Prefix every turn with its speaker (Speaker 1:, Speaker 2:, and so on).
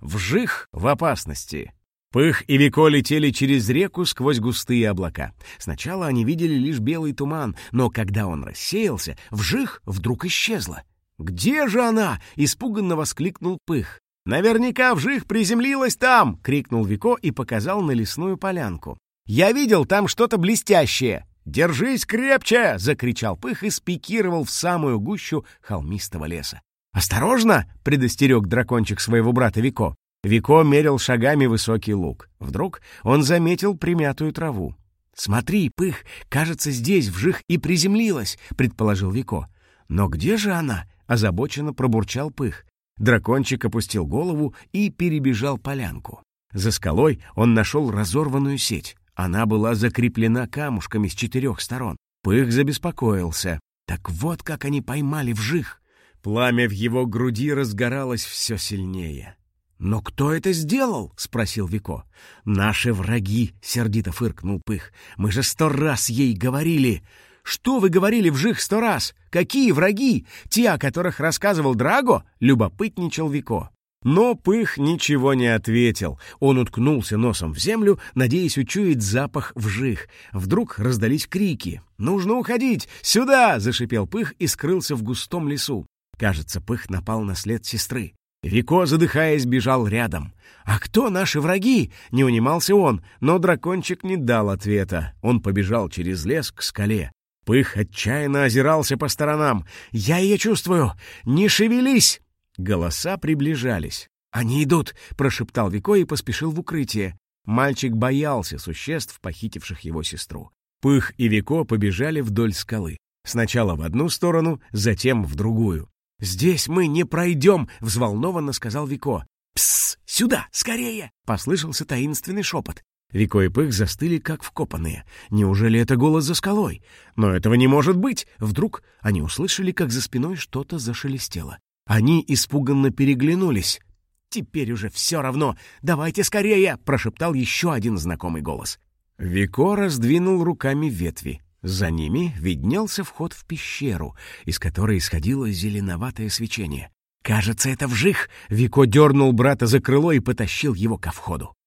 Speaker 1: Вжих в опасности. Пых и Вико летели через реку сквозь густые облака. Сначала они видели лишь белый туман, но когда он рассеялся, вжих вдруг исчезла. «Где же она?» — испуганно воскликнул Пых. «Наверняка вжих приземлилась там!» — крикнул Вико и показал на лесную полянку. «Я видел там что-то блестящее!» «Держись крепче!» — закричал Пых и спикировал в самую гущу холмистого леса. «Осторожно!» — предостерег дракончик своего брата Вико. Вико мерил шагами высокий луг. Вдруг он заметил примятую траву. «Смотри, Пых, кажется, здесь вжих и приземлилась», — предположил Вико. «Но где же она?» — озабоченно пробурчал Пых. Дракончик опустил голову и перебежал полянку. За скалой он нашел разорванную сеть. Она была закреплена камушками с четырех сторон. Пых забеспокоился. Так вот как они поймали вжих. Пламя в его груди разгоралось все сильнее. «Но кто это сделал?» — спросил Вико. «Наши враги», — сердито фыркнул Пых. «Мы же сто раз ей говорили». «Что вы говорили вжих сто раз? Какие враги? Те, о которых рассказывал Драго?» — любопытничал Вико. Но Пых ничего не ответил. Он уткнулся носом в землю, надеясь учуять запах вжих. Вдруг раздались крики. «Нужно уходить! Сюда!» — зашипел Пых и скрылся в густом лесу. Кажется, Пых напал на след сестры. Вико, задыхаясь, бежал рядом. «А кто наши враги?» — не унимался он, но дракончик не дал ответа. Он побежал через лес к скале. Пых отчаянно озирался по сторонам. «Я ее чувствую! Не шевелись!» Голоса приближались. «Они идут!» — прошептал Вико и поспешил в укрытие. Мальчик боялся существ, похитивших его сестру. Пых и Вико побежали вдоль скалы. Сначала в одну сторону, затем в другую. «Здесь мы не пройдем!» — взволнованно сказал Вико. «Псс! Сюда! Скорее!» — послышался таинственный шепот. Вико и Пых застыли, как вкопанные. Неужели это голос за скалой? Но этого не может быть! Вдруг они услышали, как за спиной что-то зашелестело. Они испуганно переглянулись. «Теперь уже все равно! Давайте скорее!» — прошептал еще один знакомый голос. Вико раздвинул руками ветви. За ними виднелся вход в пещеру, из которой исходило зеленоватое свечение. «Кажется, это вжих!» — Вико дернул брата за крыло и потащил его ко входу.